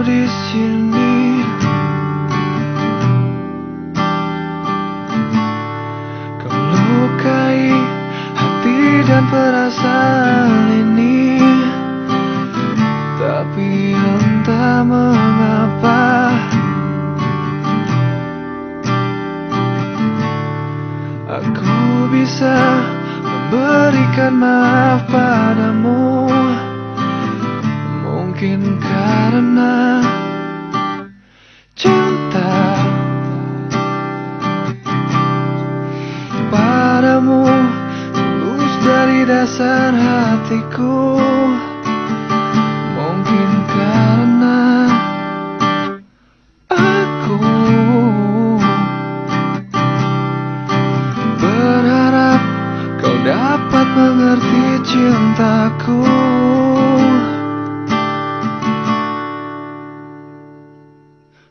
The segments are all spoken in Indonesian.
di sini. Kau lukai hati dan perasaan ini. Tapi entah mengapa Aku bisa memberikan maaf padamu. Mungkin karena dasar hatiku. Mungkin karena aku Berharap kau dapat mengerti cintaku.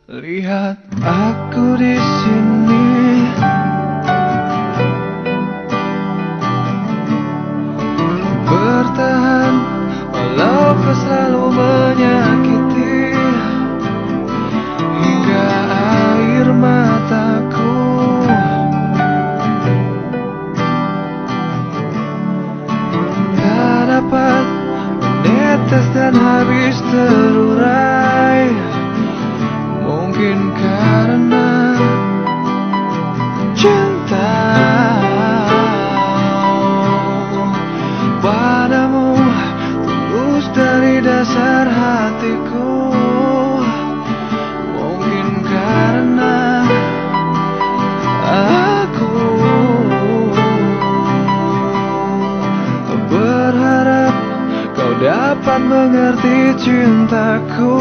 Lihat aku di sini menetes dan habis terurai. Mungkin karena cinta. Padamu tulus dari dasar hatiku dapat mengerti cintaku.